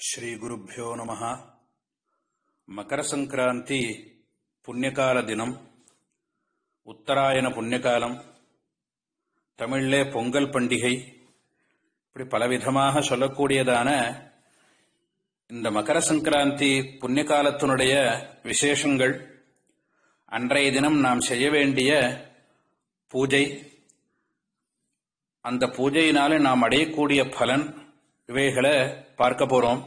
ஸ்ரீ ஸ்ரீகுருப்போ நம மகர சங்கராந்தி புண்ணியகால தினம் உத்தராயண புண்ணியகாலம் தமிழிலே பொங்கல் பண்டிகை இப்படி பலவிதமாக சொல்லக்கூடியதான இந்த மகர சங்கராந்தி புண்ணியகாலத்தினுடைய விசேஷங்கள் அன்றைய தினம் நாம் செய்ய வேண்டிய பூஜை. அந்த பூஜையினாலே நாம் அடையக்கூடிய பலன் இவைகளை பார்க்க போறோம்.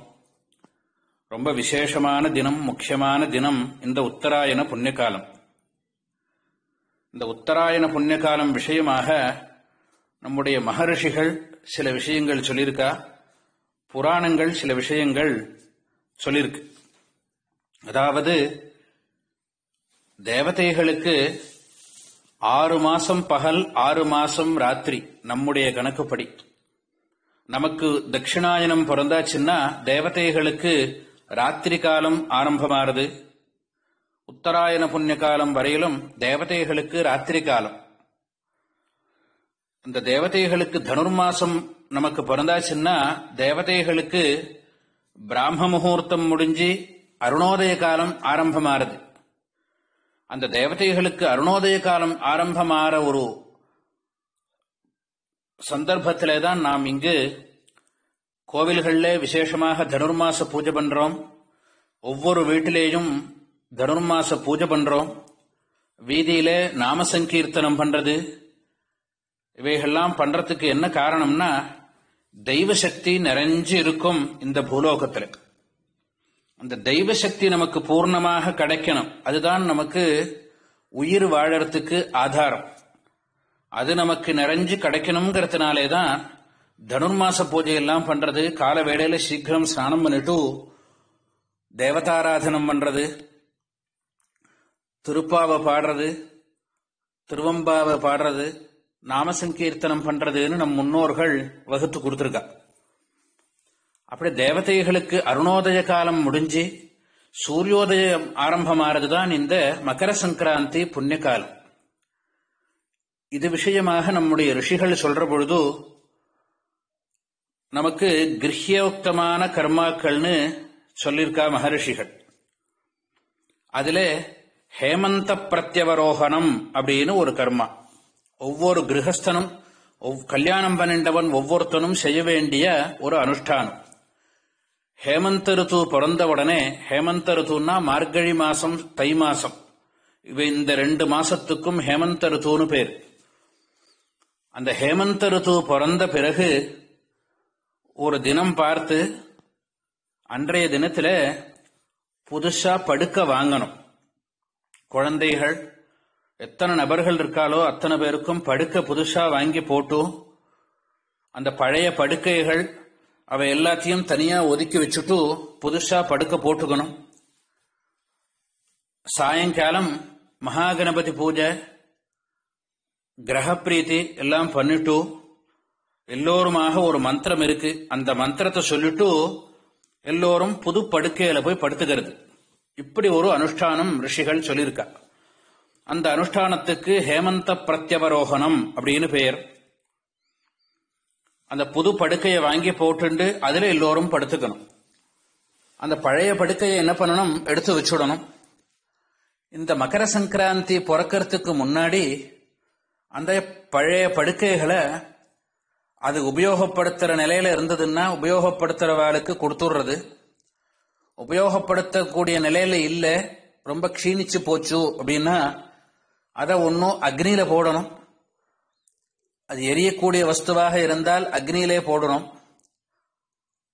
ரொம்ப விசேஷமான தினம் முக்கியமான தினம் இந்த உத்தராயண புண்ணியகாலம். இந்த உத்தராயண புண்ணியகாலம் விஷயமாக நம்முடைய மகரிஷிகள் சில விஷயங்கள் சொல்லியிருக்கா? புராணங்கள் சில விஷயங்கள் சொல்லியிருக்கு. அதாவது தேவதைகளுக்கு ஆறு மாசம் பகல் ஆறு மாசம் ராத்திரி நம்முடைய கணக்குப்படி. நமக்கு தட்சிணாயனம் பிறந்தாச்சுன்னா தேவதைகளுக்கு ராத்திரி காலம் ஆரம்பமாறுது. உத்தராயண புண்ணிய காலம் வரையிலும் தேவதைகளுக்கு ராத்திரி காலம் இந்த தேவதைகளுக்கு தனுர்மாசம் நமக்கு பிறந்தாச்சுன்னா தேவதைகளுக்கு பிராம முகூர்த்தம் முடிஞ்சு அருணோதய காலம் ஆரம்பமாறுது. அந்த தேவதைகளுக்கு அருணோதய காலம் ஆரம்பமாற ஒரு சந்தர்ப்பத்திலே தான் நாம் இங்கு கோவில்களில் விசேஷமாக தனுர்மாச பூஜை பண்ணுறோம் ஒவ்வொரு வீட்டிலேயும் தனுர்மாச பூஜை பண்ணுறோம் வீதியில் நாம சங்கீர்த்தனம் பண்றது. இவைகள்லாம் பண்ணுறதுக்கு என்ன காரணம்னா தெய்வ சக்தி நிறைஞ்சு இருக்கும் இந்த பூலோகத்தில். அந்த தெய்வ சக்தி நமக்கு பூர்ணமாக கிடைக்கணும். அதுதான் நமக்கு உயிர் வாழறதுக்கு ஆதாரம். அது நமக்கு நிறைஞ்சு கிடைக்கணுங்கிறதுனாலே தான் தனுர்மாச பூஜையெல்லாம் பண்றது கால வேளையில சீக்கிரம் ஸ்நானம் பண்ணிட்டு தேவதாராதனம் பண்றது திருப்பாவை பாடுறது திருவம்பாவை பாடுறது நாமசங்கீர்த்தனம் பண்றதுன்னு நம் முன்னோர்கள் வகுத்து கொடுத்துருக்கா. அப்படி தேவதைகளுக்கு அருணோதய காலம் முடிஞ்சு சூரியோதயம் ஆரம்பமாகிறது தான் இந்த மகர சங்கராந்தி புண்ணிய காலம் இது விஷயமாக நம்முடைய ரிஷிகள் சொல்ற பொழுது நமக்கு கிரகியோக்தமான கர்மாக்கள்னு சொல்லியிருக்கா மகரிஷிகள். அதுல ஹேமந்த பிரத்யவரோகணம் அப்படின்னு ஒரு கர்மா. ஒவ்வொரு கிரகஸ்தனும் கல்யாணம் பண்ணிண்டவன் ஒவ்வொருத்தனும் செய்ய வேண்டிய ஒரு அனுஷ்டானம். ஹேமந்த ரித்து பிறந்த உடனே ஹேமந்த ரித்துன்னா மார்கழி மாசம் தை மாசம். இவ இந்த ரெண்டு மாசத்துக்கும் ஹேமந்த ரித்துன்னு பேர். அந்த ஹேமந்த ருத்து பிறந்த பிறகு ஒரு தினம் பார்த்து அன்றைய தினத்தில் புதுசாக படுக்க வாங்கணும். குழந்தைகள் எத்தனை நபர்கள் இருக்காளோ அத்தனை பேருக்கும் படுக்க புதுசாக வாங்கி போட்டு அந்த பழைய படுக்கைகள் அவை எல்லாத்தையும் தனியாக ஒதுக்கி வச்சுட்டு புதுசாக படுக்க போட்டுக்கணும். சாயங்காலம் மகாகணபதி பூஜை கிரகப்பிரீத்தி எல்லாம் பண்ணிட்டு எல்லோருமாக ஒரு மந்திரம் இருக்கு. அந்த மந்திரத்தை சொல்லிட்டு எல்லோரும் புது படுக்கையில போய் படுத்துக்கிறது. இப்படி ஒரு அனுஷ்டானம் ரிஷிகள் சொல்லியிருக்கா. அந்த அனுஷ்டானத்துக்கு ஹேமந்த பிரத்யவரோகணம் அப்படின்னு பெயர். அந்த புது படுக்கையை வாங்கி போட்டுண்டு அதுல எல்லோரும் படுத்துக்கணும். அந்த பழைய படுக்கையை என்ன பண்ணணும்? எடுத்து வச்சுடணும். இந்த மகர சங்கராந்தி பிறக்கிறதுக்கு முன்னாடி அந்த பழைய படுக்கைகளை அது உபயோகப்படுத்துகிற நிலையில் இருந்ததுன்னா உபயோகப்படுத்துறவாளுக்கு கொடுத்துடுறது. உபயோகப்படுத்தக்கூடிய நிலையில் இல்லை ரொம்ப க்ஷீணிச்சு போச்சு அப்படின்னா அதை ஒன்றும் அக்னியில் போடணும். அது எரியக்கூடிய வஸ்துவாக இருந்தால் அக்னியிலே போடணும்.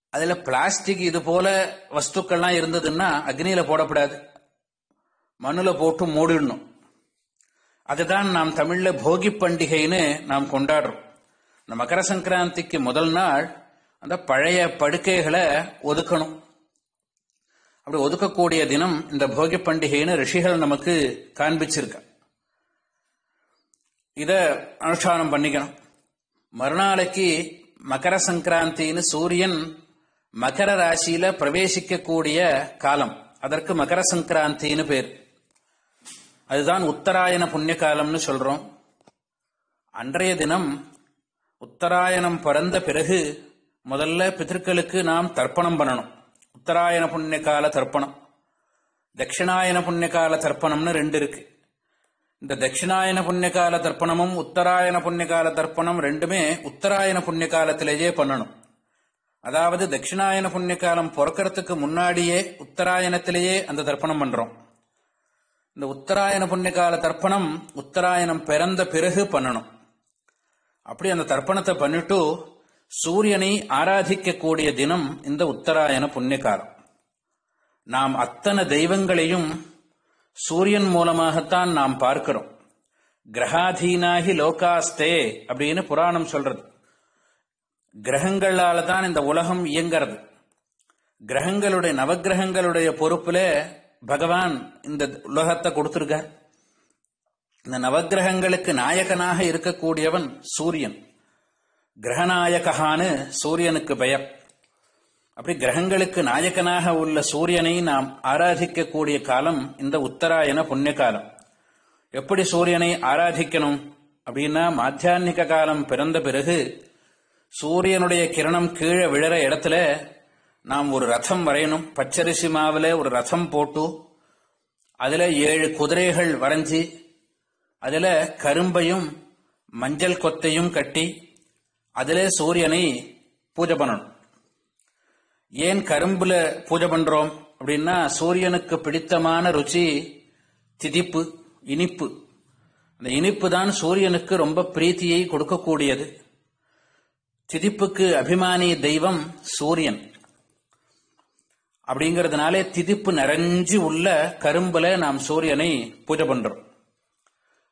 அதில் பிளாஸ்டிக் இது போல வஸ்துக்கள்லாம் இருந்ததுன்னா அக்னியில் போடக்கூடாது மண்ணில் போட்டு மூடிடணும். அதுதான் நாம் தமிழ்ல போகி பண்டிகைன்னு நாம் கொண்டாடுறோம். இந்த மகர சங்கராந்திக்கு முதல் நாள் அந்த பழைய படுக்கைகளை ஒதுக்கணும். அப்படி ஒதுக்கக்கூடிய தினம் இந்த போகி பண்டிகைன்னு ரிஷிகள் நமக்கு காண்பிச்சிருக்க இத அனுஷ்டானம் பண்ணிக்கணும். மறுநாளைக்கு மகர சங்கராந்தின்னு சூரியன் மகர ராசியில பிரவேசிக்கக்கூடிய காலம். அதற்கு மகர சங்கராந்தின்னு பேர். அதுதான் உத்தராயண புண்ணிய காலம்னு சொல்றோம். அன்றைய தினம் உத்தராயணம் பிறந்த பிறகு முதல்ல பிதர்களுக்கு நாம் தர்ப்பணம் பண்ணணும். உத்தராயண புண்ணிய கால தர்ப்பணம். தட்சிணாயன புண்ணிய கால தர்ப்பணம்னு ரெண்டு இருக்கு. இந்த தட்சிணாயன புண்ணிய கால தர்ப்பணமும் உத்தராயண புண்ணிய கால தர்ப்பணம் ரெண்டுமே உத்தராயண புண்ணிய காலத்திலேயே பண்ணணும். அதாவது தட்சிணாயன புண்ணிய காலம் பிறக்கிறதுக்கு முன்னாடியே உத்தராயணத்திலேயே அந்த தர்ப்பணம் பண்றோம். இந்த உத்தராயண புண்ணியகால தர்ப்பணம் உத்தராயணம் பிறந்த பிறகு பண்ணணும். அப்படி அந்த தர்ப்பணத்தை பண்ணிட்டு சூரியனை ஆராதிக்கக்கூடிய தினம் இந்த உத்தராயண புண்ணியகாலம். நாம் அத்தனை தெய்வங்களையும் சூரியன் மூலமாகத்தான் நாம் பார்க்கிறோம். கிரகாதீனாகி லோகாஸ்தே அப்படின்னு புராணம் சொல்றது. கிரகங்களால தான் இந்த உலகம் இயங்கிறது. கிரகங்களுடைய நவகிரகங்களுடைய பொறுப்புல பகவான் இந்த உலகத்தை கொடுத்திருக்கார். இந்த நவகிரகங்களுக்கு நாயகனாக இருக்கக்கூடியவன் சூரியன். கிரகநாயகான்னு சூரியனுக்கு பெயர். அப்படி கிரகங்களுக்கு நாயகனாக உள்ள சூரியனை நாம் ஆராதிக்கக்கூடிய காலம் இந்த உத்தராயண புண்ணிய காலம் எப்படி சூரியனை ஆராதிக்கணும்? அப்படின்னா மாத்தியான்மிக காலம் பிறந்த பிறகு சூரியனுடைய கிரணம் கீழே விழற இடத்துல நாம் ஒரு ரதம் வரையணும். பச்சரிசி மாவில் ஒரு ரதம் போட்டு அதில் ஏழு குதிரைகள் வரைஞ்சி அதில் கரும்பையும் மஞ்சள் கொத்தையும் கட்டி அதிலே சூரியனை பூஜை பண்ணணும். ஏன் கரும்புல பூஜை பண்றோம் அப்படின்னா சூரியனுக்கு பிடித்தமான ருச்சி திதிப்பு இனிப்பு. அந்த இனிப்பு தான் சூரியனுக்கு ரொம்ப பிரீத்தியை கொடுக்கக்கூடியது. திதிப்புக்கு அபிமானி தெய்வம் சூரியன். அப்படிங்கறதுனாலே திதிப்பு நிறைஞ்சு உள்ள கரும்புல நாம் சூரியனை பூஜை பண்றோம்.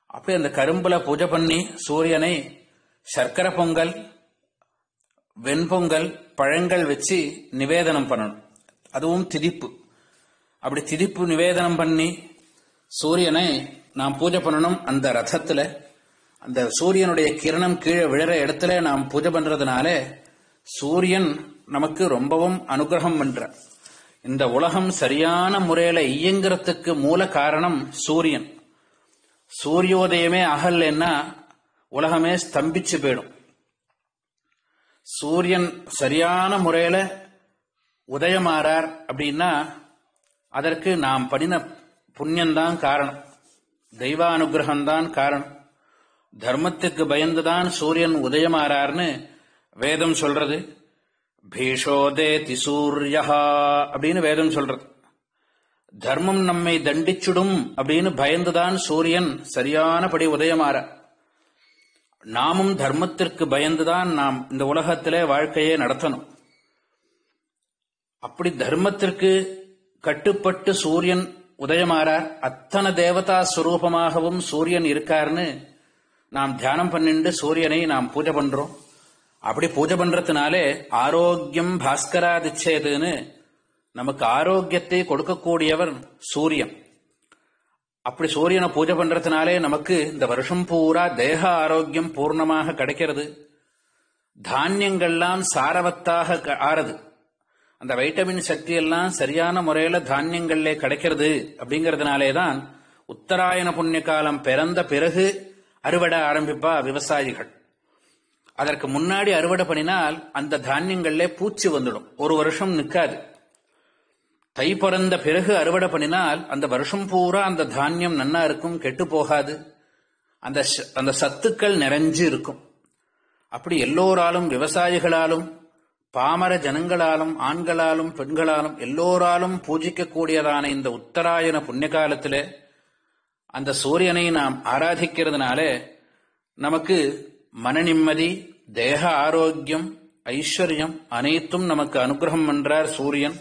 அப்படி அந்த கரும்புல பூஜை பண்ணி சூரியனை சர்க்கரை பொங்கல் வெண்பொங்கல் பழங்கள் வச்சு நிவேதனம் பண்ணணும். அதுவும் திதிப்பு. அப்படி திதிப்பு நிவேதனம் பண்ணி சூரியனை நாம் பூஜை பண்ணணும். அந்த ரதத்துல அந்த சூரியனுடைய கிரணம் கீழே விழற இடத்துல நாம் பூஜை பண்றதுனால சூரியன் நமக்கு ரொம்பவும் அனுகிரகம் பண்ற இந்த உலகம் சரியான முறையில இயங்குறதுக்கு மூல காரணம் சூரியன். சூரியோதயமே அகல்னா உலகமே ஸ்தம்பிச்சு போயிடும். சூரியன் சரியான முறையில உதயமாறார் அப்படின்னா அதற்கு நாம் பண்ணின புண்ணியந்தான் காரணம். தெய்வானுகிரகம்தான் காரணம். தர்மத்துக்கு பயந்துதான் சூரியன் உதயமாறார்னு வேதம் சொல்றது. பீஷோதே திசூர்யா அப்படின்னு வேதம் சொல்றது. தர்மம் நம்மை தண்டிச்சுடும் அப்படின்னு பயந்துதான் சூரியன் சரியானபடி உதயமாற. நாமும் தர்மத்திற்கு பயந்துதான் நாம் இந்த உலகத்திலே வாழ்க்கையை நடத்தணும். அப்படி தர்மத்திற்கு கட்டுப்பட்டு சூரியன் உதயமாறார் அத்தனை தேவதா ஸ்வரூபமாகவும் சூரியன் இருக்காருன்னு நாம் தியானம் பண்ணிட்டு சூரியனை நாம் பூஜை பண்றோம். அப்படி பூஜை பண்றதுனாலே ஆரோக்கியம் பாஸ்கராதிச்சேதுன்னு நமக்கு ஆரோக்கியத்தை கொடுக்கக்கூடியவர் சூரியன். அப்படி சூரியனை பூஜை பண்றதுனாலே நமக்கு இந்த வருஷம் பூரா தேக ஆரோக்கியம் பூர்ணமாக கிடைக்கிறது. தானியங்கள்லாம் சாரவத்தாக க- ஆறது. அந்த வைட்டமின் சக்தி எல்லாம் சரியான முறையில தானியங்கள்ல கிடைக்கிறது அப்படிங்கிறதுனாலே தான் உத்தராயண புண்ணிய காலம் பிறந்த பிறகு அறுவடை ஆரம்பிப்பா விவசாயிகள். அதற்கு முன்னாடி அறுவடை பண்ணினால் அந்த தானியங்கள்ல பூச்சி வந்துடும். ஒரு வருஷம் நிற்காது. தை பிறந்த பிறகு அறுவடை பண்ணினால் அந்த வருஷம் பூரா அந்த தானியம் நன்னா இருக்கும் கெட்டு போகாது. அந்த ச- அந்த சத்துக்கள் நிறைஞ்சு இருக்கும். அப்படி எல்லோராலும் விவசாயிகளாலும் பாமர ஜனங்களாலும் ஆண்களாலும் பெண்களாலும் எல்லோராலும் பூஜிக்கக்கூடியதான இந்த உத்தராயண புண்ணிய காலத்தில் அந்த சூரியனை நாம் ஆராதிக்கிறதுனால நமக்கு மன நிம்மதி தேக ஆரோக்கியம் ஐஸ்வர்யம் அனைத்தும் நமக்கு அனுகிரகம் பண்றார் சூரியன்.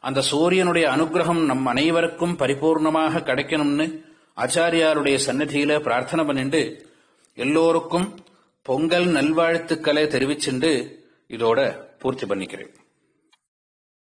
அந்த சூரியனுடைய அனுகிரகம் நம் அனைவருக்கும் பரிபூர்ணமாக கிடைக்கணும்னு ஆச்சாரியாருடைய சன்னதியில பிரார்த்தனை பண்ணிட்டு எல்லோருக்கும் பொங்கல் நல்வாழ்த்துக்களை தெரிவிச்சுண்டு இதோட பூர்த்தி பண்ணிக்கிறேன்.